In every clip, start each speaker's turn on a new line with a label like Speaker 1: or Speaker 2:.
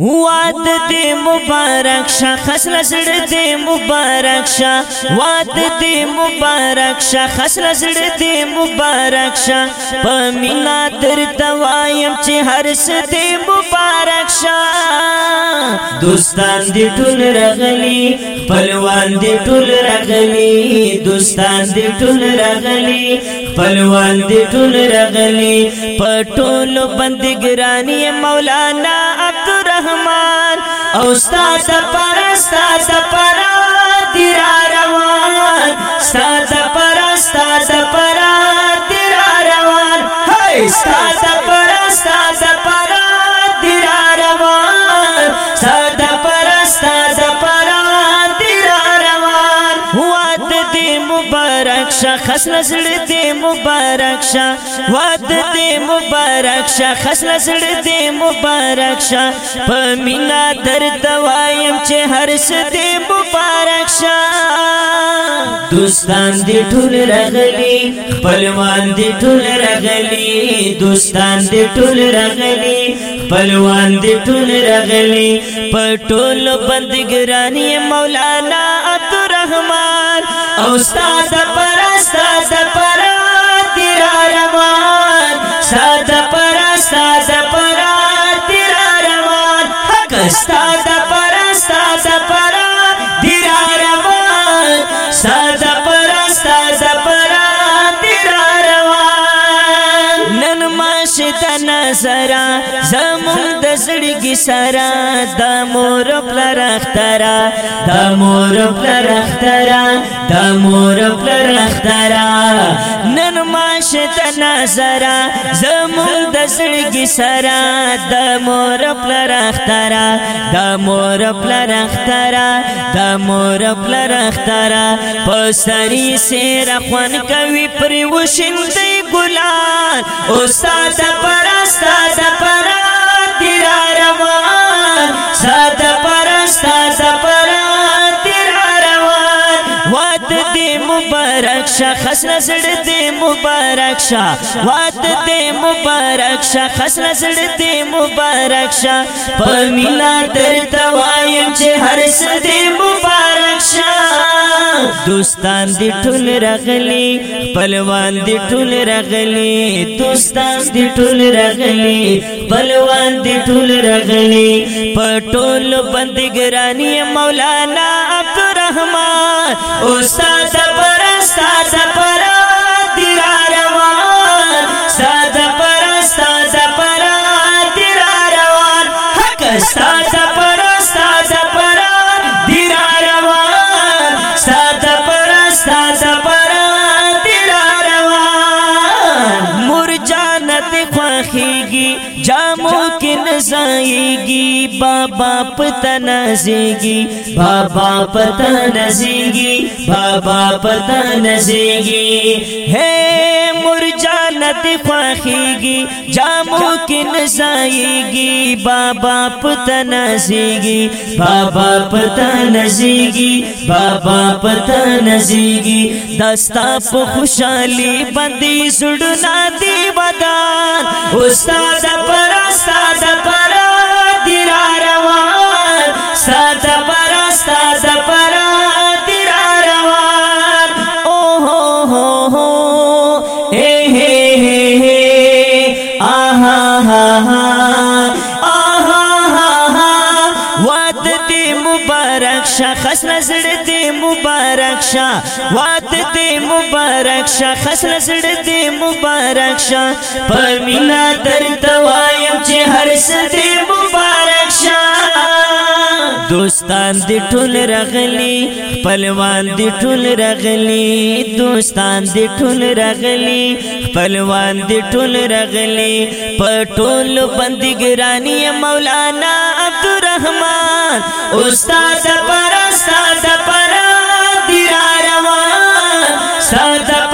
Speaker 1: واد دې مبارک شه خسل زړه دې مبارک شه واد دې مبارک شه خسل زړه دې مبارک شه پمینا تر توایم چې هر څه دې مبارک شه دوستان دې ټول رغلي خپلوان دې ټول رغلي دوستان دې ټول رغلي خپلوان دې ټول رغلي پټول بندګراني مولانا عبدالرحمن او ستا د پارا ستا د پارا دیر روان ستا د پارا ستا د پارا دیر روان هي ستا د پارا ستا د پارا خسل زړه دې مبارک شه واد دې مبارک شه خسل زړه دې مبارک شه په مینا درد وایم چې هر څه دې مبارک شه دوستان دې ټول راغلي خپلوان دې ټول راغلي دوستان دې ټول راغلي خپلوان دې ټول راغلي په ټول بندګراني مولانا عبدالرحمن او ستا د پرستا د پر تیرا روان ستا د زړګي سرا د مور پر رخترا د مور پر رخترا د مور پر رخترا نن ماشت نظرا زمون د زړګي سرا د مور پر رخترا د مور پر رخترا د مور پر رخترا پسري سر خوان کوي پر وشندې ګلان او ساده پر ساده پر پیرا روان ساده پرستا سپران وات دې مبارک شخص نسړ دې مبارک شاه وات دې مبارک شخص نسړ دې مبارک شاه په مینا درته وایم چې هر څه دې مبارک شاه دوستان دې ټول رغلي خپلوان دې ټول رغلي دوستان دې ټول رغلي خپلوان دې ټول رغلي په ټول بندګرانی مولانا رحمان استاد پر استاد پر دیوار پتنا بابا پتہ نی با پتہ نیچا جام سائی گی بابا پتنا جی بابا پتہ نی بابا پتہ نی دستا پو خوشحالی بندی دی بدان استاد پر استاد پر تیرا روان ستا د پرا ستا د پرا تیرا روان او هو هو هو اے اے اے آها ها ها آها ها ها وات دې مبارک شخص نظر دې مبارک شاه وات دې مبارک شخص نظر دې مبارک شاه پمینا درته وایم چې هر څه دوستان دی ټول رغلی خپلوان دی ټول رغلی دوستان دی ټول رغلی خپلوان دی ټول رغلی پټول بندي ګرانی مولانا عبدالرحمن استاد پر استاد پر دی روان استاد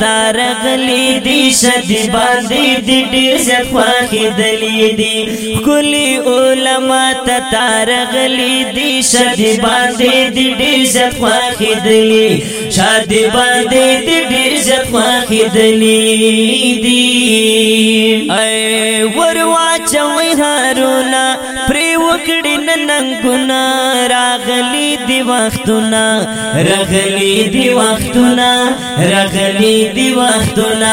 Speaker 1: تارغلی دی شدی باندې دی ډیر زیات خواخې دلی دی کلی علما ته تارغلی دی شدی باندې دی ډیر زیات خواخې دلی شادی باندې دی ډیر زیات خواخې دلی دی ای ور واچوي هارونا پر وکړي ننګونا راغلي دی وختونه راغلي دی وختونه راغلي دی وختونه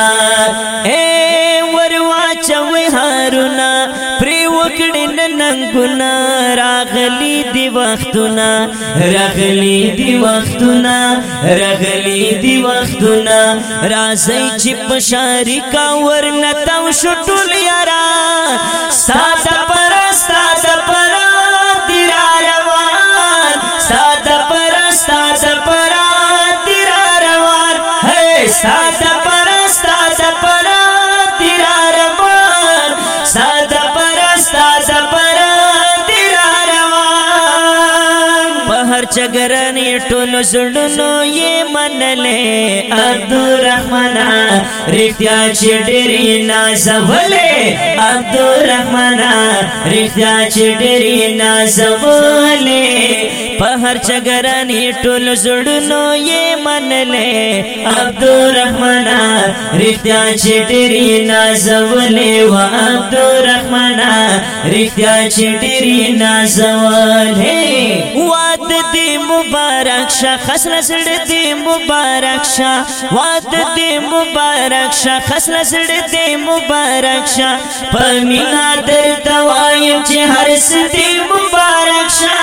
Speaker 1: اے وروا چوي هارونا کړي ننګونه راغلي دی وختونه راغلي دی وختونه راغلي دی وختونه راځي چې په شاریکا ورنتاو شټول یارا ساده پر ساده پر बहरच्या घराने टोल जोडून ये म्हणले अब्दुर रहमना रित्याचे डेरी ना जवले अब्दुर रहमना रित्याचे डेरी ना जवले पहरच्या घराने एटून जोडून ये म्हणले अब्दुर रहमना रित्याचे डेरी ना जवले वा अब्दुर रहमना رښتیا چې ډېری نازولې واد دې مبارک شه خسر زړه دې مبارک شه واد دې مبارک شه خسر زړه دې مبارک شه پمینا درته وایم چې هر څه دې مبارک شه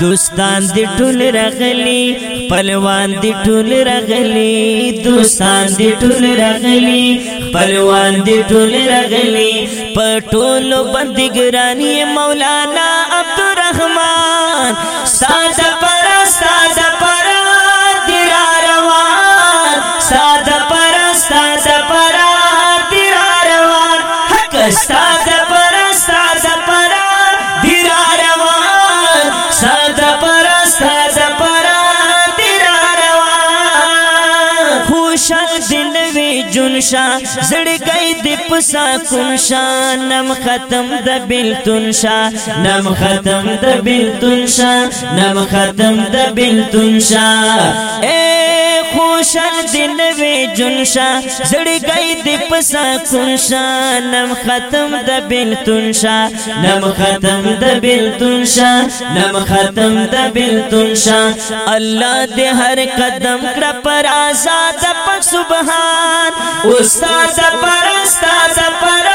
Speaker 1: دوستان دی ټول رغلی پهلوان دی ټول رغلی دوستان دی ټول رغلی پهلوان دی ټول رغلی پټولو باندې ګرانی مولانا عبدالرحمن شا زړی گئی دی پسا کن شا نم ختم د بلتون شا نم ختم د بلتون شا نم ختم د بلتون شا اے خوشان دی نوی جنشا زڑی گئی دی پسا کنشا نم ختم دا بلتنشا نم ختم دا بلتنشا نم ختم دا بلتنشا اللہ دی ہر قدم کرا پر آزاد پک سبحان استاد پر استاد پر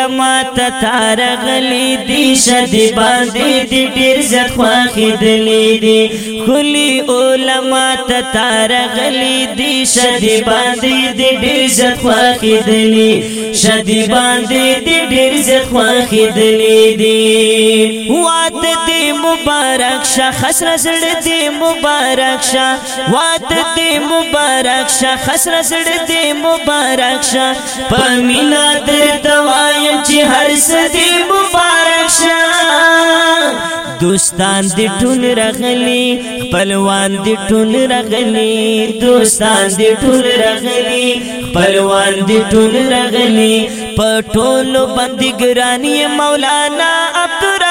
Speaker 1: لما تتار غلی دی شدی باندی دی دیر زد خواخی دلی دی خلی علما تتار غلی دی شدی باندی دی دیر زد خواخی دلی شدی باندی دی دیر زد خواخی دلی دی وات دی دی مبارک شاه خسر زړه دی مبارک شاه وات دی مبارک شاه خسر زړه دی مبارک شاه پمینا در دوایم چې هر سدی مبارک شاه دوستان دی ټول رغلی خپلوان دی ټول رغلی دوستان دی ټول رغلی خپلوان دی ټول رغلی پټول باندې ګرانی مولانا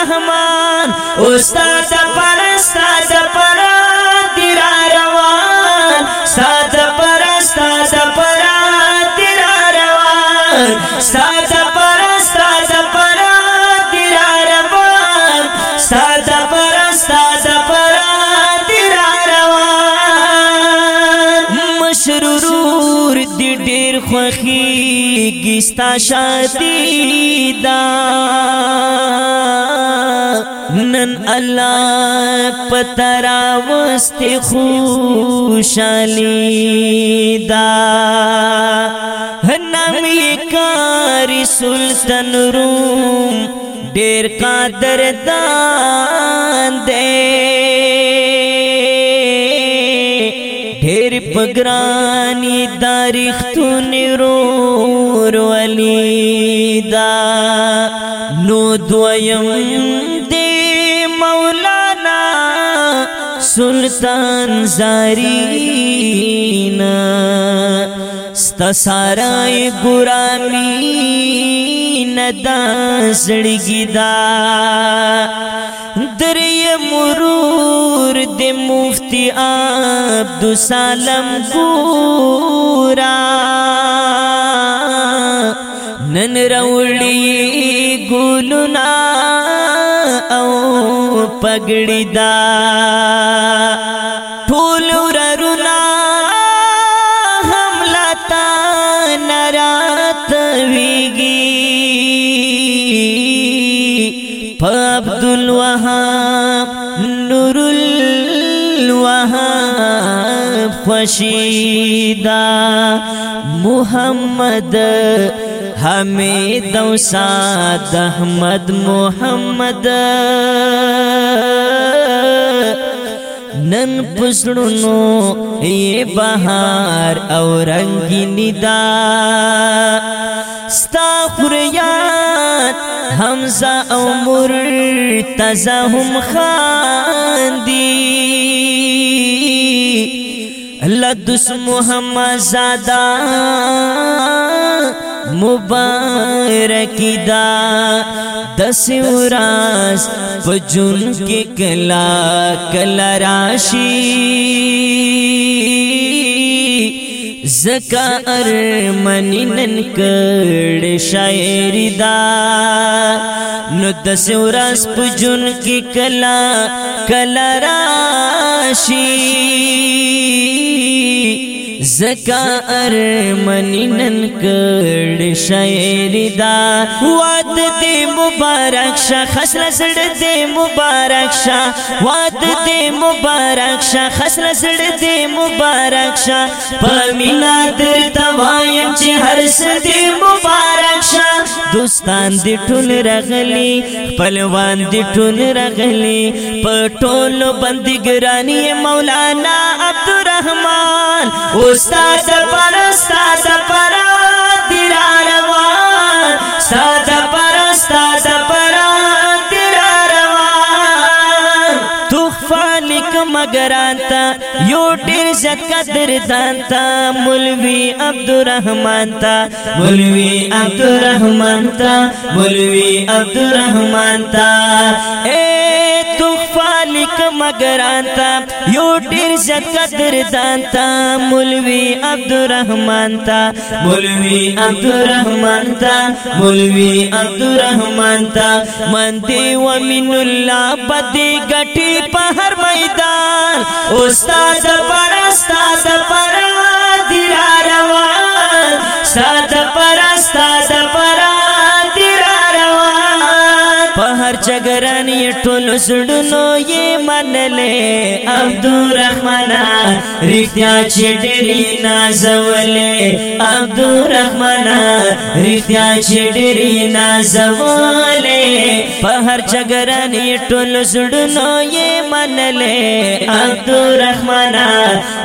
Speaker 1: رحمان استاد پر استاد پر دیر روان استاد پر استاد پر دیر روان استاد پر استاد پر دیر روان استاد پر استاد پر دیر روان مشرور دی ډیر خوخي گستا شادي دا الله پترا واست خوشالي دا نامي کار سلطان روم ډېر قادر دان دې ډېر پګراني دارښتون رور ولي دا نو دویم سلطان زارینا ستا سارای گرامی ندا زڑگی دا دری مرور دی مفتی دفتی سالم گورا نن روڑی گلونا او پګړی دا ټول وررونا حمله تا نرات ویږي په عبد الوهاب نور الوهاب خوشیدا محمد حمید او سعد احمد محمد نن پسړونو ای بهار او رنگینی دا ستا خریات حمزه او مرتضی هم خاندي لدس محمد زادہ مبارک دا دس اراز بجن کے کلا کلا راشی زکا ارمنی نن کړ شاعری دا نو د سورس پجن کی کلا کلا راشی زکا ارمنی نن کړ شاعری دا واد دې مبارک شاه خسر سړ دې مبارک شاه واد دې مبارک شاه خسر سړ دې مبارک شاه پمینا در توایم چې هر سړ مبارک شاه دوستان دې ټول رغلی پهلوان دې ټول رغلی پټول بندګرانی مولانا عبد رحمان استاد پر استاد پر دل روان استاد پر استاد پر دل روان تحفه لیک مگران تا یو ډیر زیات قدر دان تا مولوی عبدالرحمن تا مولوی عبدالرحمن تا مولوی عبدالرحمن تا مگران تا یو ډیر زیات قدردان تا مولوی عبدالرحمن تا مولوی عبدالرحمن تا مولوی عبدالرحمن تا من دی و من الله بدی غټي په هر میدان استاد پر استاد پر دی روان استاد پر استاد پر बहर जगरणी टोल सुडून म्हणले अब्दूर रीत्याचे डेरी ना जवले अब्दूर रीत्याचे डेरी ना जवले पहर जागरणी टोल सुडून येले अब्दूर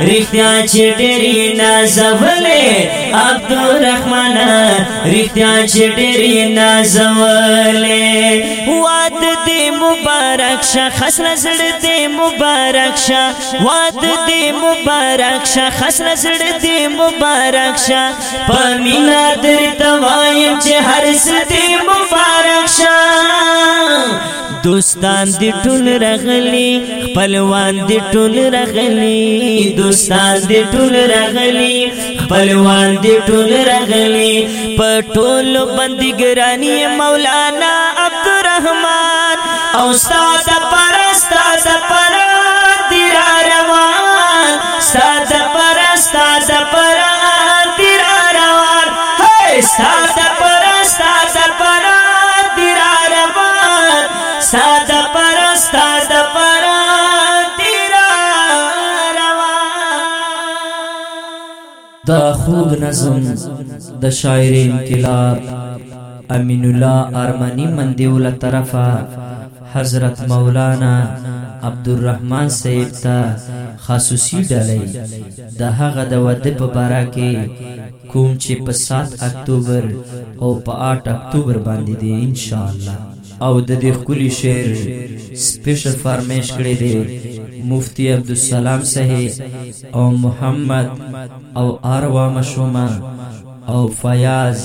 Speaker 1: रीत्याचे डेरी ना जवले अब्दूर रीत्याचे डेरी ना जवले واد دې مبارک شه خسر زړه دې مبارک شه واد دې مبارک شه خسر زړه دې مبارک شه پامینا در توایم چې هر څه دې مبارک شه دوستان دی ټول رغلی خپلوان دی ټول رغلی دوستان دی ټول رغلی خپلوان دی ټول رغلی په ټول بندګرانی مولانا عبد رحمان او استاد پر استاد پر دیر روان استاد پر استاد پر دیر روان هي استاد پر استاد پر دیر روان استاد پر استاد پر دا خوب نظم د شاعر انقلاب امین الله ارمنی مندیوله طرفا حضرت مولانا عبدالرحمن صاحب ته خصوصي ډلې د هغه د واده په اړه کې کوم چې په 7 اکتوبر او په 8 اکتوبر باندې دی ان شاء الله او د دې خولي شعر سپیشل فارمیش کړی دی مفتی عبدالسلام صاحب او محمد او اروا مشومه او فیاض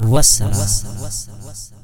Speaker 1: والسلام